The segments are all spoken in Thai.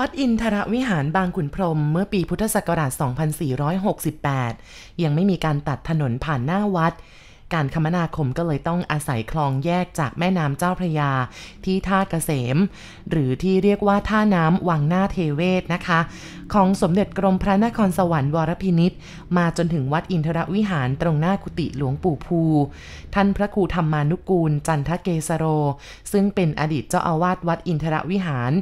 วัดอินทรวิหารบางขุนพรหมเมื่อปีพุทธศักราช 2468 ยังไม่มีการตัดถนนผ่านหน้าวัด การคมนาคมก็เลยต้องอาศัยคลองแยกจากแม่น้ำเจ้าพระยา ที่ท่าเกษม หรือที่เรียกว่าท่าน้ำวังหน้าเทเวศนะคะ ของสมเด็จกรมพระนครสวรรค์วรพินิษมาจนถึงวัดอินทรวิหารตรงหน้ากุฏิหลวงปู่ภู ท่านพระครูธรรมานุกูล จันทเกสโร ซึ่งเป็นอดีตเจ้าอาวาสวัดอินทรวิหาร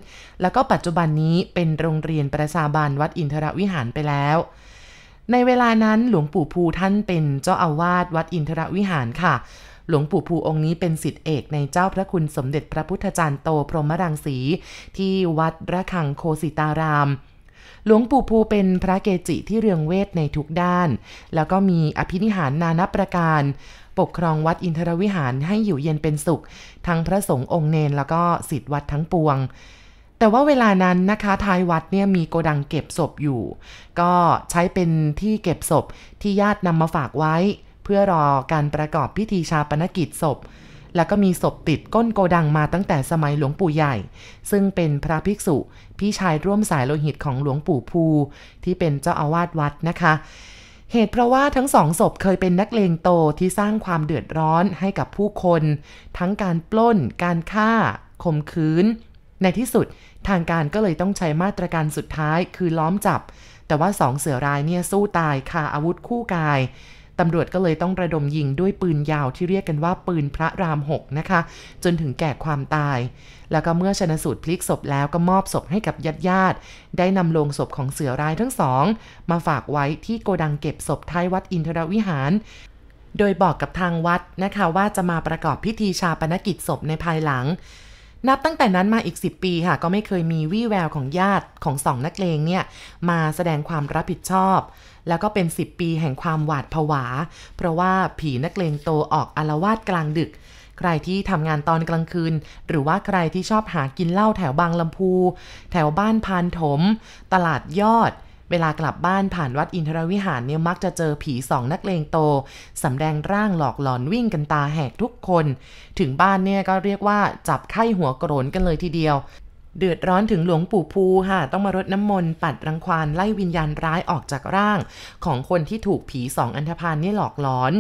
แล้วก็ปัจจุบันนี้เป็นโรงเรียนประชาบาลวัดอินทรวิหารไปแล้ว ในเวลานั้นหลวงปู่ภูท่านเป็นเจ้าอาวาสวัดอินทรวิหารค่ะ หลวงปู่ภูองค์นี้เป็นสิทธิเอกในเจ้าพระคุณสมเด็จพระพุทธจารย์โตพรหมรังสี ที่วัดระฆังโคสิตารามหลวงปู่ภูเป็นพระเกจิที่เรืองเวทในทุกด้าน แล้วก็มีอภินิหารนานับประการ ปกครองวัดอินทรวิหารให้อยู่เย็นเป็นสุข ทั้งพระสงฆ์องค์เนนแล้วก็สิทธิวัดทั้งปวง แต่ว่าเวลานั้นนะคะท้ายวัดเนี่ยมีโกดังเก็บศพอยู่ ก็ใช้เป็นที่เก็บศพที่ญาตินำมาฝากไว้ เพื่อรอการประกอบพิธีชาปนกิจศพ แล้วก็มีศพติดก้นโกดังมาตั้งแต่สมัยหลวงปู่ใหญ่ ซึ่งเป็นพระภิกษุ พี่ชายร่วมสายโลหิตของหลวงปู่ภู ที่เป็นเจ้าอาวาสวัดนะคะเหตุเพราะว่าทั้งสองศพเคยเป็นนักเลงโตที่สร้างความเดือดร้อนให้กับผู้คน ทั้งการปล้น การฆ่าข่มขืน ในที่สุดทางการก็เลยต้องใช้มาตรการสุดท้ายคือล้อมจับ แต่ว่าสองเสือรายเนี่ยสู้ตายคาอาวุธคู่กายตำรวจก็เลยต้องระดมยิงด้วยปืนยาวที่เรียกกันว่าปืนพระรามหกนะคะ จนถึงแก่ความตาย แล้วก็เมื่อชนะสูตรพลิกศพแล้วก็มอบศพให้กับญาติญาติ ได้นำโลงศพของเสือรายทั้งสอง มาฝากไว้ที่โกดังเก็บศพท้ายวัดอินทรวิหาร โดยบอกกับทางวัดนะคะว่าจะมาประกอบพิธีชาปนกิจศพในภายหลัง นับตั้งแต่นั้นมาอีก 10 ปีค่ะ ก็ไม่เคยมีวี่แววของญาติของสองนักเลงเนี่ย มาแสดงความรับผิดชอบ แล้วก็เป็น 10 ปีแห่งความหวาดผวา เพราะว่าผีนักเลงโตออกอารวาสกลางดึก ใครที่ทำงานตอนกลางคืน หรือว่าใครที่ชอบหากินเหล้าแถวบางลำพู แถวบ้านพานถม ตลาดยอด เวลากลับบ้านผ่านวัดอินทรวิหารเนี่ยมักจะเจอผีสองนักเลงโตสำแดงร่างหลอกหลอนวิ่งกันตาแหกทุกคน ถึงบ้านเนี่ยก็เรียกว่าจับไข้หัวโกรนกันเลยทีเดียวเดือดร้อนถึงหลวงปู่ภูค่ะ ต้องมารดน้ำมนต์ปัดรังควานไล่วิญญาณร้ายออกจากร่าง ของคนที่ถูกผีสองอันธพาลนี่หลอกหลอน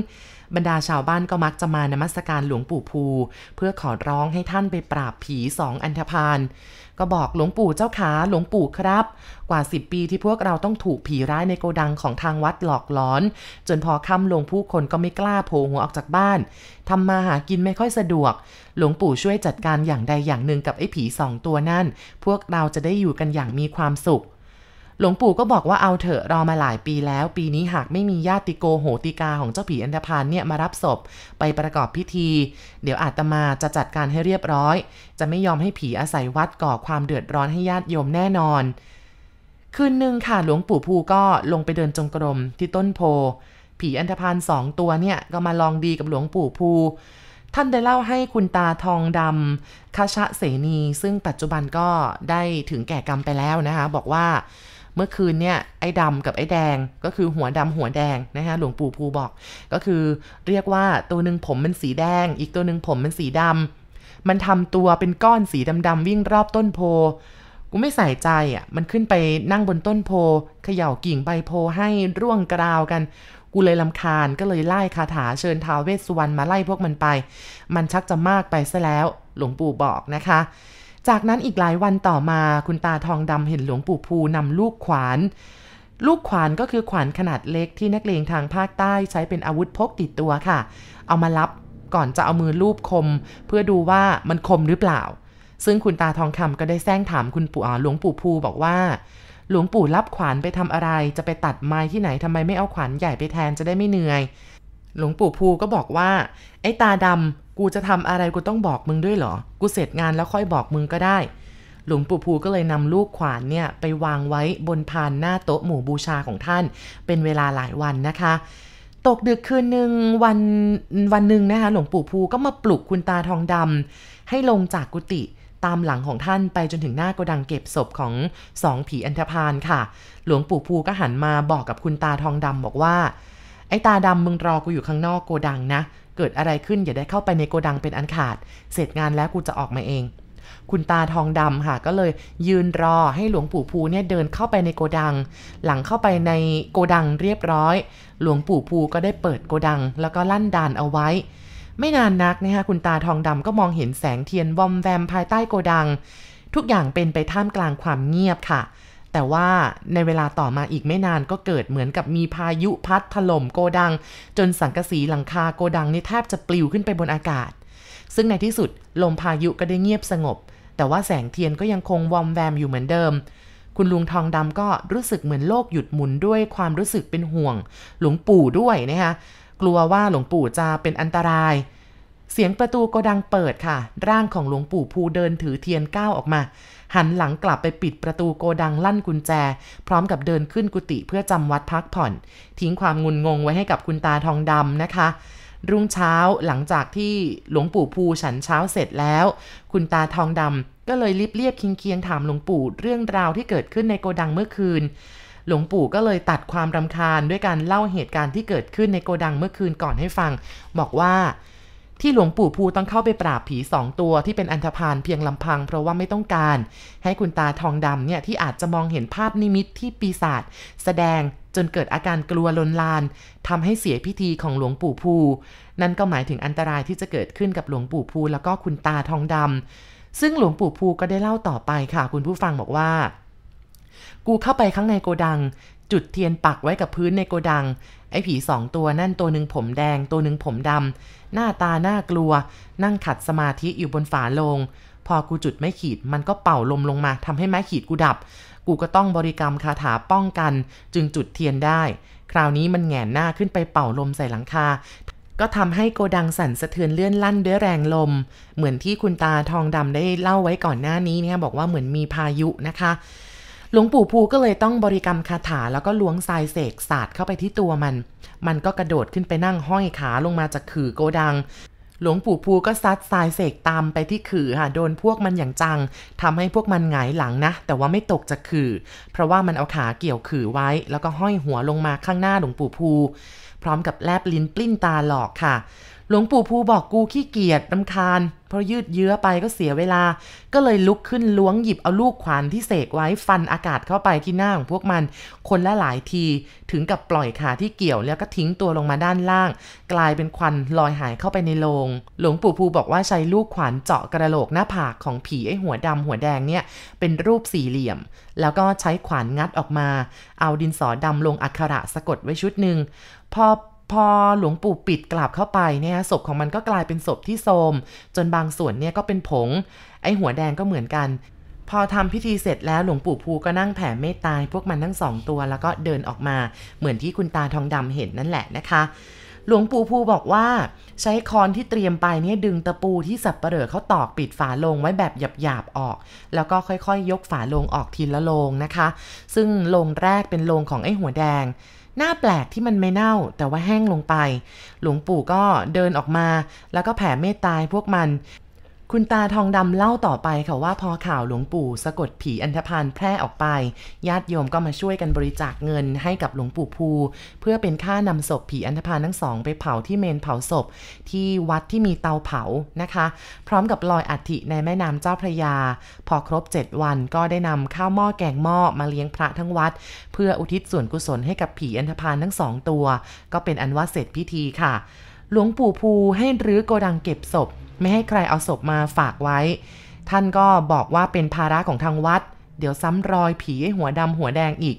บรรดาชาวบ้านก็มักจะมานมัสการหลวงปู่ภู เพื่อขอร้องให้ท่านไปปราบผีสองอันธพาลก็บอกหลวงปู่เจ้าขาหลวงปู่ครับ กว่าสิบปีที่พวกเราต้องถูกผีร้ายในโกดังของทางวัดหลอกหลอน จนพอค่ำลงผู้คนก็ไม่กล้าโผล่หัวออกจากบ้านทำมาหากินไม่ค่อยสะดวก หลวงปู่ช่วยจัดการอย่างใดอย่างหนึ่งกับไอ้ผีสองตัวนั่น พวกเราจะได้อยู่กันอย่างมีความสุข หลวงปู่ก็บอกว่าเอาเถอะรอมาหลายปีแล้ว ปีนี้หากไม่มีญาติโกโหติกาของเจ้าผีอันธพาลเนี่ยมารับศพไปประกอบพิธี เดี๋ยวอาตมาจะจัดการให้เรียบร้อย จะไม่ยอมให้ผีอาศัยวัดก่อความเดือดร้อนให้ญาติโยมแน่นอน คืนหนึ่งค่ะหลวงปู่ภูก็ลงไปเดินจงกรมที่ต้นโพ ผีอันธพาลสองตัวเนี่ยก็มาลองดีกับหลวงปู่ภูท่านได้เล่าให้คุณตาทองดำคาชะเสนี ซึ่งปัจจุบันก็ได้ถึงแก่กรรมไปแล้วนะคะ บอกว่า เมื่อคืนเนี่ยไอ้ดำกับไอ้แดงก็คือหัวดำหัวแดงนะฮะหลวงปู่ภูบอก ก็คือเรียกว่าตัวหนึ่งผมมันสีแดง อีกตัวหนึ่งผมมันสีดำมันทำตัวเป็นก้อนสีดำๆวิ่งรอบต้นโพกูไม่ใส่ใจอะ มันขึ้นไปนั่งบนต้นโพเขย่ากิ่งใบโพให้ร่วงกราวกัน กูเลยลำคาญก็เลยไล่คาถาเชิญท้าวเวสสุวรรณมาไล่พวกมันไป มันชักจะมากไปซะแล้ว หลวงปู่บอกนะคะ จากนั้นอีกหลายวันต่อมาคุณตาทองดำเห็นหลวงปู่ภูนำลูกขวาน ลูกขวานก็คือขวานขนาดเล็กที่นักเลงทางภาคใต้ใช้เป็นอาวุธพกติดตัวค่ะ เอามารับก่อนจะเอามือลูบคม เพื่อดูว่ามันคมหรือเปล่า ซึ่งคุณตาทองคำก็ได้แซงถามคุณปู่หลวงปู่ภูบอกว่าหลวงปู่รับขวานไปทำอะไร จะไปตัดไม้ที่ไหนทำไมไม่เอาขวานใหญ่ไปแทนจะได้ไม่เหนื่อย หลวงปู่ภูก็บอกว่า ไอ้ตาดำ กูจะทำอะไรกูต้องบอกมึงด้วยเหรอ กูเสร็จงานแล้วค่อยบอกมึงก็ได้ หลวงปู่ภูก็เลยนำลูกขวานเนี่ยไปวางไว้บนพานหน้าโต๊ะหมู่บูชาของท่าน เป็นเวลาหลายวันนะคะ ตกดึกคืนหนึ่งวันวันหนึ่งนะคะ หลวงปู่ภูก็มาปลุกคุณตาทองดำให้ลงจากกุฏิตามหลังของท่านไปจนถึงหน้าโกดังเก็บศพของสองผีอันธพาลค่ะ หลวงปู่ภูก็หันมาบอกกับคุณตาทองดำบอกว่า ไอ้ตาดำมึงรอกูอยู่ข้างนอกโกดังนะ เกิดอะไรขึ้นอย่าได้เข้าไปในโกดังเป็นอันขาด เสร็จงานแล้วกูจะออกมาเอง คุณตาทองดำค่ะ ก็เลยยืนรอให้หลวงปู่ภูเนี่ยเดินเข้าไปในโกดัง หลังเข้าไปในโกดังเรียบร้อย หลวงปู่ภูก็ได้เปิดโกดัง แล้วก็ลั่นดานเอาไว้ ไม่นานนักนะคะคุณตาทองดำก็มองเห็นแสงเทียนวอมแวมภายใต้โกดัง ทุกอย่างเป็นไปท่ามกลางความเงียบค่ะ แต่ว่าในเวลาต่อมาอีกไม่นานก็เกิดเหมือนกับมีพายุพัดถล่มโกดัง จนสังกะสีหลังคาโกดังนี่แทบจะปลิวขึ้นไปบนอากาศ ซึ่งในที่สุดลมพายุก็ได้เงียบสงบ แต่ว่าแสงเทียนก็ยังคงวอมแวมอยู่เหมือนเดิม คุณลุงทองดำก็รู้สึกเหมือนโลกหยุดหมุนด้วยความรู้สึกเป็นห่วง หลวงปู่ด้วยนะคะกลัวว่าหลวงปู่จะเป็นอันตราย เสียงประตูโกดังเปิดค่ะ ร่างของหลวงปู่ภูเดินถือเทียนก้าวออกมา หันหลังกลับไปปิดประตูโกดังลั่นกุญแจ พร้อมกับเดินขึ้นกุฏิเพื่อจำวัดพักผ่อน ทิ้งความงุนงงไว้ให้กับคุณตาทองดำนะคะ รุ่งเช้าหลังจากที่หลวงปู่ภูฉันเช้าเสร็จแล้ว คุณตาทองดำก็เลยรีบเรียบเคียงเคียงถามหลวงปู่เรื่องราวที่เกิดขึ้นในโกดังเมื่อคืนหลวงปู่ก็เลยตัดความรำคาญด้วยการเล่าเหตุการณ์ที่เกิดขึ้นในโกดังเมื่อคืนก่อนให้ฟัง บอกว่า ที่หลวงปู่ภูต้องเข้าไปปราบผีสองตัวที่เป็นอันธพาลเพียงลำพัง เพราะว่าไม่ต้องการ ให้คุณตาทองดำเนี่ยที่อาจจะมองเห็นภาพนิมิตที่ปีศาจแสดงจนเกิดอาการกลัวลนลานทำให้เสียพิธีของหลวงปู่ภูนั่นก็หมายถึงอันตรายที่จะเกิดขึ้นกับหลวงปู่ภูแล้วก็คุณตาทองดำซึ่งหลวงปู่ภูก็ได้เล่าต่อไปค่ะ คุณผู้ฟังบอกว่า กูเข้าไปข้างในโกดัง จุดเทียนปักไว้กับพื้นในโกดัง ไอ้ผีสองตัวนั่นตัวหนึ่งผมแดงตัวหนึ่งผมดำหน้าตาน่ากลัว นั่งขัดสมาธิอยู่บนฝาโลง พอกูจุดไม่ขีดมันก็เป่าลมลงมาทำให้ไม้ขีดกูดับ กูก็ต้องบริกรรมคาถาป้องกัน จึงจุดเทียนได้ คราวนี้มันแหงนหน้าขึ้นไปเป่าลมใส่หลังคาก็ทำให้โกดังสั่นสะเทือนเลื่อนลั่นด้วยแรงลม เหมือนที่คุณตาทองดำได้เล่าไว้ก่อนหน้านี้เนี่ยบอกว่าเหมือนมีพายุนะคะ หลวงปู่ภูก็เลยต้องบริกรรมคาถาแล้วก็ล้วงทรายเสกสาดเข้าไปที่ตัวมัน มันก็กระโดดขึ้นไปนั่งห้อยขาลงมาจากขื่อโกดัง หลวงปู่ภูก็ซัดทรายเสกตามไปที่ขื่อค่ะโดนพวกมันอย่างจังทำให้พวกมันหงายหลังนะ แต่ว่าไม่ตกจากขื่อ เพราะว่ามันเอาขาเกี่ยวขื่อไว้ แล้วก็ห้อยหัวลงมาข้างหน้าหลวงปู่ภูพร้อมกับแลบลิ้นปลิ้นตาหลอกค่ะ หลวงปู่ภูบอกกูขี้เกียจรำคาญ เพราะยืดเยื้อไปก็เสียเวลา ก็เลยลุกขึ้นล้วงหยิบเอาลูกขวานที่เสกไว้ฟันอากาศเข้าไปที่หน้าของพวกมัน คนละหลายที ถึงกับปล่อยขาที่เกี่ยวแล้วก็ทิ้งตัวลงมาด้านล่าง กลายเป็นควันลอยหายเข้าไปในโลง หลวงปู่ภูบอกว่าใช้ลูกขวานเจาะกระโหลกหน้าผากของผีไอ้หัวดำหัวแดงเนี่ยเป็นรูปสี่เหลี่ยม แล้วก็ใช้ขวานงัดออกมา เอาดินสอดำลงอักขระสะกดไว้ชุดหนึ่งพอ พอหลวงปู่ปิดกลับเข้าไปเนี่ยศพของมันก็กลายเป็นศพที่โทรมจนบางส่วนเนี่ยก็เป็นผง ไอหัวแดงก็เหมือนกัน พอทำพิธีเสร็จแล้วหลวงปู่ภูก็นั่งแผ่เมตตาพวกมันทั้งสองตัวแล้วก็เดินออกมา เหมือนที่คุณตาทองดำเห็นนั่นแหละนะคะหลวงปู่ภูบอกว่า ใช้คอนที่เตรียมไปเนี่ยดึงตะปูที่สับเปลือเขาตอกปิดฝาโลงไว้แบบหยาบๆออก แล้วก็ค่อยๆยกฝาโลงออกทีละโลงนะคะ ซึ่งโลงแรกเป็นโลงของไอ้หัวแดง หน้าแปลกที่มันไม่เน่า แต่ว่าแห้งลงไป หลวงปู่ก็เดินออกมา แล้วก็แผ่เมตตาพวกมัน คุณตาทองดำเล่าต่อไปค่ะว่าพอข่าวหลวงปู่สะกดผีอันธพาลแพร่ออกไป ญาติโยมก็มาช่วยกันบริจาคเงินให้กับหลวงปู่ภู เพื่อเป็นค่านำศพผีอันธพาลทั้งสอง ไปเผาที่เมนเผาศพ ที่วัดที่มีเตาเผานะคะ พร้อมกับลอยอัฐิในแม่น้ำเจ้าพระยา พอครบ 7 วันก็ได้นำข้าวหม้อแกงหม้อมาเลี้ยงพระทั้งวัด เพื่ออุทิศส่วนกุศลให้กับผีอันธพาลทั้งสองตัว ก็เป็นอันว่าเสร็จพิธีค่ะ หลวงปู่ภูให้รื้อโกดังเก็บศพ ไม่ให้ใครเอาศพมาฝากไว้ ท่านก็บอกว่าเป็นภาระของทางวัด เดี๋ยวซ้ำรอยผีไอ้หัวดำหัวแดงอีก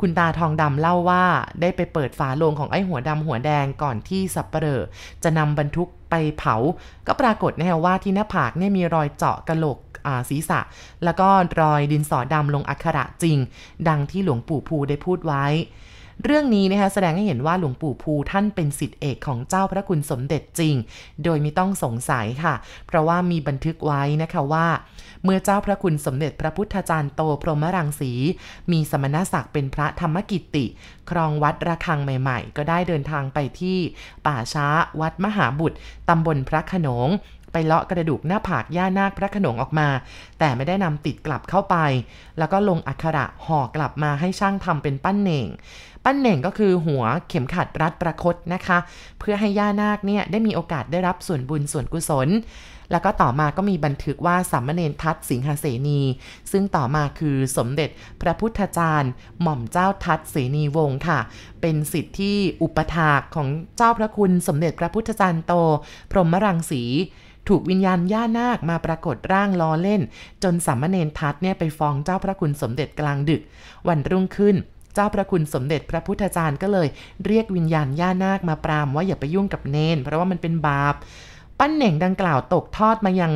คุณตาทองดำเล่าว่าได้ไปเปิดฝาโลงของไอ้หัวดำหัวแดงก่อนที่สับเปลอจะนำบรรทุกไปเผา ก็ปรากฏนะฮะว่าที่หน้าผากเนี่ยมีรอยเจาะกระโหลกศีรษะ แล้วก็รอยดินสอดำลงอักขระจริง ดังที่หลวงปู่ภูได้พูดไว้ เรื่องนี้นะคะแสดงให้เห็นว่าหลวงปู่ภูท่านเป็นสิทธิเอกของเจ้าพระคุณสมเด็จจริง โดยไม่ต้องสงสัยค่ะ เพราะว่ามีบันทึกไว้นะคะว่า เมื่อเจ้าพระคุณสมเด็จพระพุทธจารย์โตพรหมรังสี มีสมณศักดิ์เป็นพระธรรมกิตติครองวัดระฆังใหม่ ๆ ก็ได้เดินทางไปที่ ป่าช้าวัดมหาบุตรตำบลพระขนง ไปเลาะกระดูกหน้าผากย่านาคพระขนงออกมา แต่ไม่ได้นำติดกลับเข้าไป แล้วก็ลงอักขระห่อกลับมาให้ช่างทำเป็นปั้นเหน่ง ปั้นเหน่งก็คือหัวเข็มขัดรัดประคตนะคะ เพื่อให้ย่านาคเนี่ยได้มีโอกาสได้รับส่วนบุญส่วนกุศลแล้วก็ต่อมาก็มีบันทึกว่าสามเณรทัตสิงหเสนี ซึ่งต่อมาคือสมเด็จพระพุทธจารย์ หม่อมเจ้าทัตเสนีวงศ์ค่ะ เป็นสิทธิที่อุปถากของเจ้าพระคุณสมเด็จพระพุทธจารย์โต พรหมรังสี ถูกวิญญาณย่านาคมาปรากฏร่างล้อเล่น จนสามเณรทัตเนี่ยไปฟ้องเจ้าพระคุณสมเด็จกลางดึก วันรุ่งขึ้นเจ้าพระคุณสมเด็จพระพุทธจารย์ก็เลย เรียกวิญญาณย่านาคมาปรามว่าอย่าไปยุ่งกับเนน เพราะว่ามันเป็นบาป ปั้นเหน่งดังกล่าวตกทอดมายัง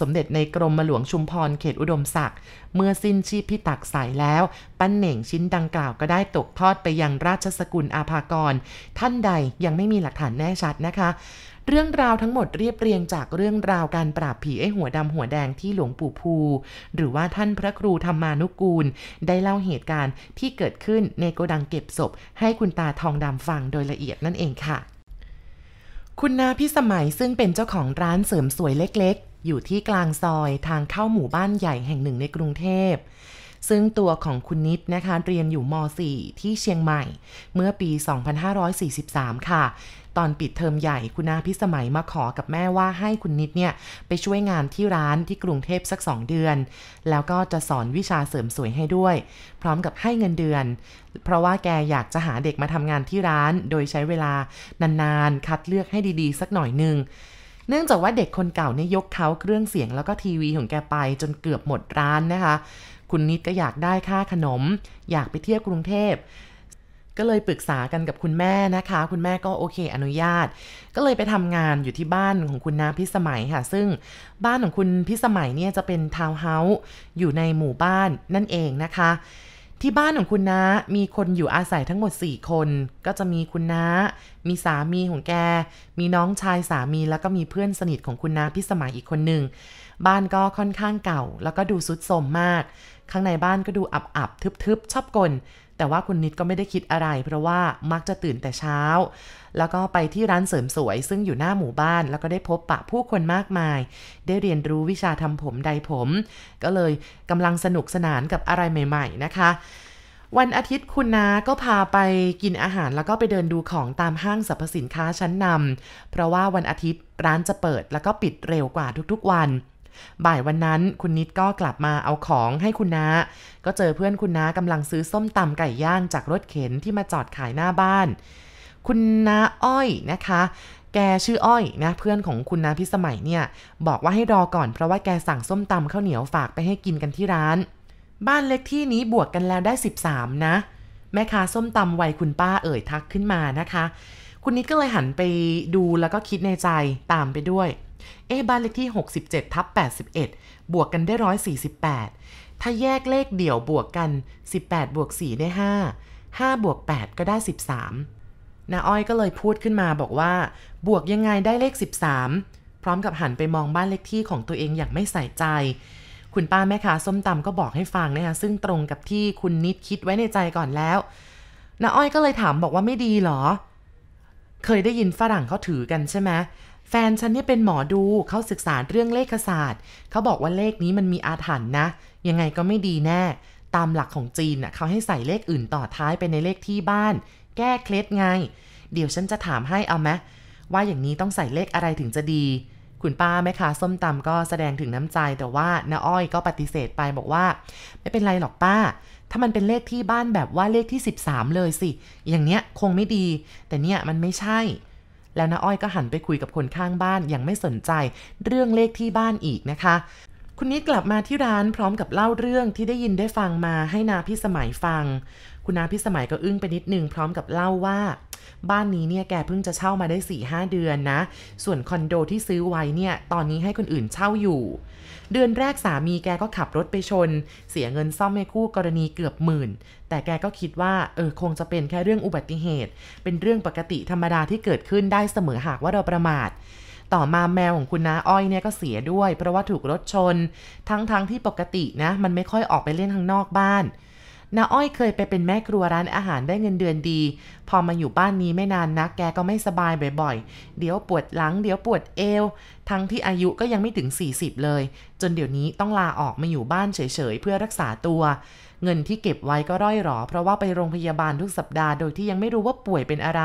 สมเด็จในกรมหลวงชุมพรเขตอุดมศักดิ์เมื่อสิ้นชีพพิตักสายแล้ว ปั้นเหน่งชิ้นดังกล่าวก็ได้ตกทอดไปยังราชสกุลอาภากร ท่านใดยังไม่มีหลักฐานแน่ชัดนะคะ เรื่องราวทั้งหมดเรียบเรียงจากเรื่องราวการปราบผีไอ้หัวดำหัวแดงที่หลวงปู่ภู หรือว่าท่านพระครูธรรมานุกูล ได้เล่าเหตุการณ์ที่เกิดขึ้นในโกดังเก็บศพ ให้คุณตาทองดำฟังโดยละเอียดนั่นเองค่ะ คุณนาพิสมัยซึ่งเป็นเจ้าของร้านเสริมสวยเล็กๆ อยู่ที่กลางซอยทางเข้าหมู่บ้านใหญ่แห่งหนึ่งในกรุงเทพ ซึ่งตัวของคุณนิดนะคะเรียนอยู่ม .4 ที่เชียงใหม่ เมื่อปี 2543 ค่ะ ตอนปิดเทอมใหญ่คุณนาพิสมัยมาขอกับแม่ว่าให้คุณนิดเนี่ยไปช่วยงานที่ร้านที่กรุงเทพสัก2เดือน แล้วก็จะสอนวิชาเสริมสวยให้ด้วย พร้อมกับให้เงินเดือน เพราะว่าแกอยากจะหาเด็กมาทำงานที่ร้าน โดยใช้เวลานานๆคัดเลือกให้ดีๆ สักหน่อยหนึ่งเนื่องจากว่าเด็กคนเก่าเนี่ยยกเขาเครื่องเสียงแล้วก็ทีวีของแกไปจนเกือบหมดร้านนะคะ คุณนิดก็อยากได้ค่าขนม อยากไปเที่ยวกรุงเทพ ก็เลยปรึกษากันกับคุณแม่นะคะ คุณแม่ก็โอเคอนุญาต ก็เลยไปทำงานอยู่ที่บ้านของคุณน้าพิสมัยค่ะ ซึ่งบ้านของคุณพิสมัยเนี่ยจะเป็นทาวน์เฮาส์อยู่ในหมู่บ้านนั่นเองนะคะ ที่บ้านของคุณน้ามีคนอยู่อาศัยทั้งหมด 4 คน ก็จะมีคุณน้า มีสามีของแก มีน้องชายสามีแล้วก็มีเพื่อนสนิทของคุณน้าพิสมัยอีกคนหนึ่งบ้านก็ค่อนข้างเก่า แล้วก็ดูซุดโทรมมาก ข้างในบ้านก็ดูอับๆทึบๆชอบกล แต่ว่าคุณนิดก็ไม่ได้คิดอะไร เพราะว่ามักจะตื่นแต่เช้า แล้วก็ไปที่ร้านเสริมสวย ซึ่งอยู่หน้าหมู่บ้าน แล้วก็ได้พบปะผู้คนมากมาย ได้เรียนรู้วิชาทำผมใดผม ก็เลยกำลังสนุกสนานกับอะไรใหม่ ๆ นะคะวันอาทิตย์คุณนาก็พาไปกินอาหารแล้วก็ไปเดินดูของตามห้างสรรพสินค้าชั้นนำเพราะว่าวันอาทิตย์ร้านจะเปิดแล้วก็ปิดเร็วกว่าทุกๆวัน บ่ายวันนั้นคุณนิดก็กลับมาเอาของให้คุณนาก็เจอเพื่อนคุณนากำลังซื้อส้มตำไก่ย่างจากรถเข็นที่มาจอดขายหน้าบ้าน คุณนาอ้อยนะคะ แกชื่ออ้อยนะเพื่อนของคุณนาพิสมัยเนี่ยบอกว่าให้รอก่อนเพราะว่าแกสั่งส้มตำข้าวเหนียวฝากไปให้กินกันที่ร้าน บ้านเล็กที่นี้บวกกันแล้วได้ 13 นะ แม่ค้าส้มตำวัยคุณป้าเอ่ยทักขึ้นมานะคะ คุณนิดก็เลยหันไปดูแล้วก็คิดในใจตามไปด้วย เอ๊บ้านเลขที่ 67ทับ81 บวกกันได้ 148 ถ้าแยกเลขเดี่ยวบวกกัน 18 บวก 4 ได้ 5 5 บวก 8 ก็ได้ 13นาอ้อยก็เลยพูดขึ้นมาบอกว่า บวกยังไงได้เลข 13 พร้อมกับหันไปมองบ้านเลขที่ของตัวเองอย่างไม่ใส่ใจ คุณป้าแม่ค้าส้มตำก็บอกให้ฟังนะคะซึ่งตรงกับที่คุณนิดคิดไว้ในใจก่อนแล้วนาอ้อยก็เลยถามบอกว่าไม่ดีหรอ เคยได้ยินฝรั่งเขาถือกันใช่ไหม แฟนฉันเนี่ยเป็นหมอดูเขาศึกษาเรื่องเลขศาสตร์เขาบอกว่าเลขนี้มันมีอาถรรพ์นะ ยังไงก็ไม่ดีแน่ ตามหลักของจีนน่ะเขาให้ใส่เลขอื่นต่อท้ายไปในเลขที่บ้าน แก้เคล็ดไง เดี๋ยวฉันจะถามให้เอาไหมว่าอย่างนี้ต้องใส่เลขอะไรถึงจะดี คุณป้าแม่ค้าส้มตำก็แสดงถึงน้ำใจแต่ว่าน้าอ้อยก็ปฏิเสธไปบอกว่า ไม่เป็นไรหรอกป้า ถ้ามันเป็นเลขที่บ้านแบบว่าเลขที่ 13 เลยสิ อย่างเนี้ยคงไม่ดี แต่เนี่ยมันไม่ใช่ แล้วน้าอ้อยก็หันไปคุยกับคนข้างบ้านอย่างไม่สนใจ เรื่องเลขที่บ้านอีกนะคะ คุณนิดกลับมาที่ร้านพร้อมกับเล่าเรื่องที่ได้ยินได้ฟังมาให้นาพี่สมัยฟัง คุณนาพี่สมัยก็อึ้งไปนิดนึงพร้อมกับเล่าว่า บ้านนี้เนี่ยแกเพิ่งจะเช่ามาได้4ี่ห้าเดือนนะ ส่วนคอนโดที่ซื้อไว้เนี่ยตอนนี้ให้คนอื่นเช่าอยู่ เดือนแรกสามีแกก็ขับรถไปชน เสียเงินซ่อมให้คู่กรณีเกือบหมื่น แต่แกก็คิดว่าเออคงจะเป็นแค่เรื่องอุบัติเหตุ เป็นเรื่องปกติธรรมดาที่เกิดขึ้นได้เสมอหากว่าเราประมาทต่อมาแมวของคุณน้าอ้อยเนี่ยก็เสียด้วย เพราะว่าถูกรถชน ทั้งๆทที่ปกตินะ มันไม่ค่อยออกไปเล่นข้างนอกบ้าน น้าอ้อยเคยไปเป็นแม่ครัวร้านอาหารได้เงินเดือนดี พอมาอยู่บ้านนี้ไม่นานนักแกก็ไม่สบายบ่อยๆ เดี๋ยวปวดหลัง เดี๋ยวปวดเอว ทั้งที่อายุก็ยังไม่ถึง 40 เลย จนเดี๋ยวนี้ต้องลาออกมาอยู่บ้านเฉยๆ เพื่อรักษาตัว เงินที่เก็บไว้ก็ร่อยหรอ เพราะว่าไปโรงพยาบาลทุกสัปดาห์โดยที่ยังไม่รู้ว่าป่วยเป็นอะไร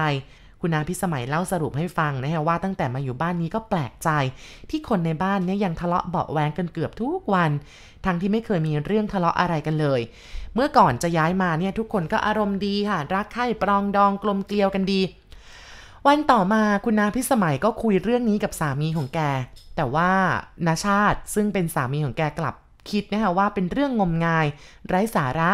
คุณนาพิสมัยเล่าสรุปให้ฟังนะฮะว่าตั้งแต่มาอยู่บ้านนี้ก็แปลกใจ ที่คนในบ้านเนี้ยังทะเลาะเบาแวงกันเกือบทุกวัน ทั้งที่ไม่เคยมีเรื่องทะเลาะอะไรกันเลย เมื่อก่อนจะย้ายมาเนี่ยทุกคนก็อารมณ์ดีค่ะ รักใคร่ปรองดองกลมเกลียวกันดี วันต่อมาคุณนาพิสมัยก็คุยเรื่องนี้กับสามีของแก แต่ว่านาชาติซึ่งเป็นสามีของแกกลับคิดนะคะว่าเป็นเรื่องงมงาย ไร้สาระ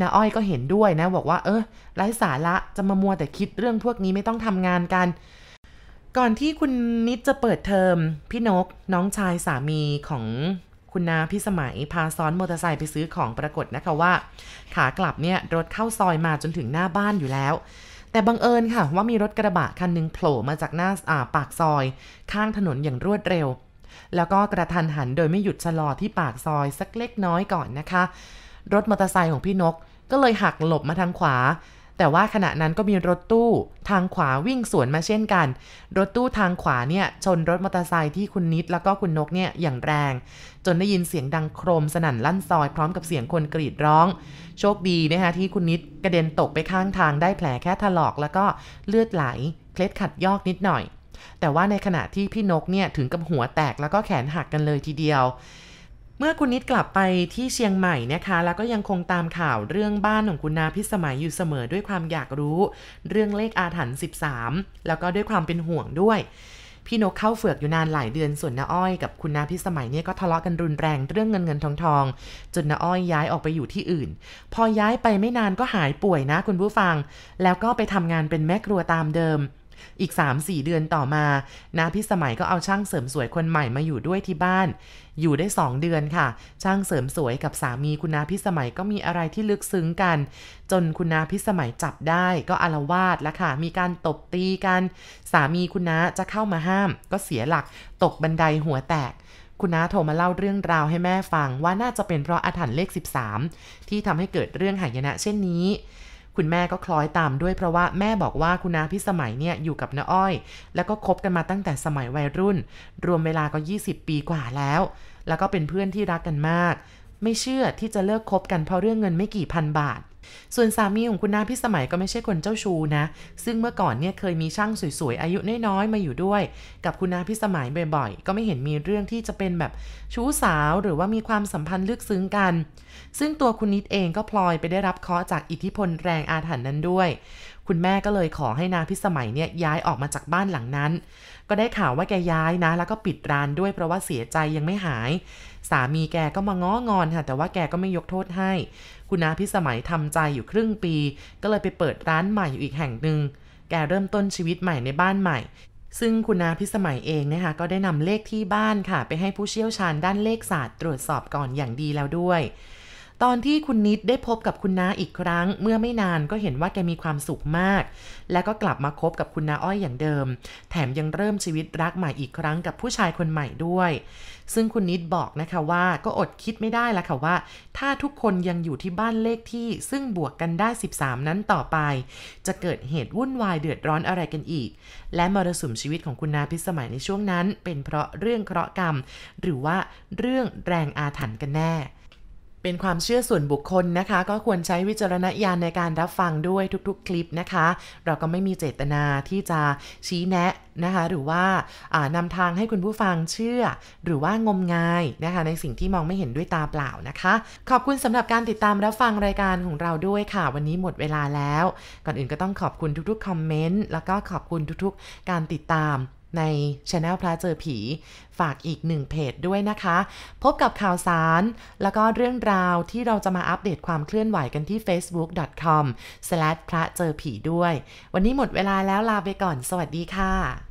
นาอ้อยก็เห็นด้วยนะบอกว่าเออไร้สาระจะมามัวแต่คิดเรื่องพวกนี้ไม่ต้องทำงานกัน ก่อนที่คุณนิดจะเปิดเทอมพี่นกน้องชายสามีของคุณนาพี่สมัยพาซ้อนมอเตอร์ไซค์ไปซื้อของปรากฏนะคะว่า ขากลับเนี่ยรถเข้าซอยมาจนถึงหน้าบ้านอยู่แล้ว แต่บังเอิญค่ะ ว่ามีรถกระบะคันหนึ่งโผล่มาจากหน้าาปากซอย ข้างถนนอย่างรวดเร็ว แล้วก็กระทันหันโดยไม่หยุดชะลอที่ปากซอยสักเล็กน้อยก่อนนะคะ รถมอเตอร์ไซค์ของพี่นก ก็เลยหักหลบมาทางขวา แต่ว่าขณะนั้นก็มีรถตู้ทางขวาวิ่งสวนมาเช่นกัน รถตู้ทางขวาเนี่ยชนรถมอเตอร์ไซค์ที่คุณนิดแล้วก็คุณนกเนี่ยอย่างแรง จนได้ยินเสียงดังโครมสนั่นลั่นซอยพร้อมกับเสียงคนกรีดร้อง โชคดีนะคะที่คุณนิดกระเด็นตกไปข้างทางได้แผลแค่ถลอกแล้วก็เลือดไหลเคล็ดขัดยอกนิดหน่อยแต่ว่าในขณะที่พี่นกเนี่ยถึงกับหัวแตกแล้วก็แขนหักกันเลยทีเดียว เมื่อคุณนิดกลับไปที่เชียงใหม่นะคะ แล้วก็ยังคงตามข่าวเรื่องบ้านของคุณนาพิสมัยอยู่เสมอด้วยความอยากรู้ เรื่องเลขอาถรรพ์13 แล้วก็ด้วยความเป็นห่วงด้วย พี่นกเข้าเฟือกอยู่นานหลายเดือนส่วนน้าอ้อยกับคุณนาพิสมัยเนี่ยก็ทะเลาะกันรุนแรงเรื่องเงินเงินทองทองจนน้าอ้อยย้ายออกไปอยู่ที่อื่น พอย้ายไปไม่นานก็หายป่วยนะคุณผู้ฟัง แล้วก็ไปทำงานเป็นแม่ครัวตามเดิม อีก 3-4 เดือนต่อมานาพิสมัยก็เอาช่างเสริมสวยคนใหม่มาอยู่ด้วยที่บ้าน อยู่ได้ 2 เดือนค่ะ ช่างเสริมสวยกับสามีคุณนาพิสมัยก็มีอะไรที่ลึกซึ้งกัน จนคุณนาพิสมัยจับได้ก็อารวาสแล้วค่ะ มีการตบตีกัน สามีคุณนาจะเข้ามาห้าม ก็เสียหลักตกบันไดหัวแตกคุณน้าโทรมาเล่าเรื่องราวให้แม่ฟังว่าน่าจะเป็นเพราะอาถรรพ์เลข 13 ที่ทำให้เกิดเรื่องหายนะเช่นนี้ คุณแม่ก็คล้อยตามด้วยเพราะว่าแม่บอกว่าคุณอาพิสมัยเนี่ยอยู่กับน้าอ้อย แล้วก็คบกันมาตั้งแต่สมัยวัยรุ่น รวมเวลาก็ 20 ปีกว่าแล้ว แล้วก็เป็นเพื่อนที่รักกันมาก ไม่เชื่อที่จะเลิกคบกันเพราะเรื่องเงินไม่กี่พันบาท ส่วนสามีของคุณนาพิสมัยก็ไม่ใช่คนเจ้าชู้นะ ซึ่งเมื่อก่อนเนี่ยเคยมีช่างสวยๆ อายุน้อยๆ มาอยู่ด้วย กับคุณนาพิสมัยบ่อยๆ ก็ไม่เห็นมีเรื่องที่จะเป็นแบบชู้สาวหรือว่ามีความสัมพันธ์ลึกซึ้งกัน ซึ่งตัวคุณนิดเองก็พลอยไปได้รับเคาะจากอิทธิพลแรงอาถรรพ์นั้นด้วย คุณแม่ก็เลยขอให้นาพิสมัยเนี่ยย้ายออกมาจากบ้านหลังนั้น ก็ได้ข่าวว่าแกย้ายนะ แล้วก็ปิดร้านด้วยเพราะว่าเสียใจยังไม่หาย สามีแกก็มาง้องอนค่ะ แต่ว่าแกก็ไม่ยกโทษให้ คุณอาพิสมัยทำใจอยู่ครึ่งปี ก็เลยไปเปิดร้านใหม่อยู่อีกแห่งหนึ่ง แกเริ่มต้นชีวิตใหม่ในบ้านใหม่ ซึ่งคุณอาพิสมัยเองนะคะก็ได้นำเลขที่บ้านค่ะ ไปให้ผู้เชี่ยวชาญด้านเลขศาสตร์ตรวจสอบก่อนอย่างดีแล้วด้วย ตอนที่คุณนิดได้พบกับคุณน้าอีกครั้ง เมื่อไม่นานก็เห็นว่าแกมีความสุขมาก และก็กลับมาคบกับคุณน้าอ้อยอย่างเดิม แถมยังเริ่มชีวิตรักใหม่อีกครั้งกับผู้ชายคนใหม่ด้วย ซึ่งคุณนิดบอกนะคะว่าก็อดคิดไม่ได้ละค่ะว่า ถ้าทุกคนยังอยู่ที่บ้านเลขที่ซึ่งบวกกันได้ 13 นั้นต่อไป จะเกิดเหตุวุ่นวายเดือดร้อนอะไรกันอีก และมรสุมชีวิตของคุณนาพิสมัยในช่วงนั้น เป็นเพราะเรื่องเคราะห์กรรม หรือว่าเรื่องแรงอาถรรพ์กันแน่ เป็นความเชื่อส่วนบุคคลนะคะ ก็ควรใช้วิจารณญาณในการรับฟังด้วยทุกๆ คลิปนะคะ เราก็ไม่มีเจตนาที่จะชี้แนะนะคะ หรือว่านำทางให้คุณผู้ฟังเชื่อ หรือว่างมงายนะคะ ในสิ่งที่มองไม่เห็นด้วยตาเปล่านะคะ ขอบคุณสำหรับการติดตามรับฟังรายการของเราด้วยค่ะ วันนี้หมดเวลาแล้ว ก่อนอื่นก็ต้องขอบคุณทุกๆคอมเมนต์แล้วก็ขอบคุณทุกๆ การติดตาม ในช anel พระเจอผี ฝากอีกหนึ่งเพจด้วยนะคะ พบกับข่าวสาร แล้วก็เรื่องราวที่เราจะมาอัปเดตความเคลื่อนไหวกันที่ facebook.com/ พระเจอผีด้วย วันนี้หมดเวลาแล้วลาไปก่อน สวัสดีค่ะ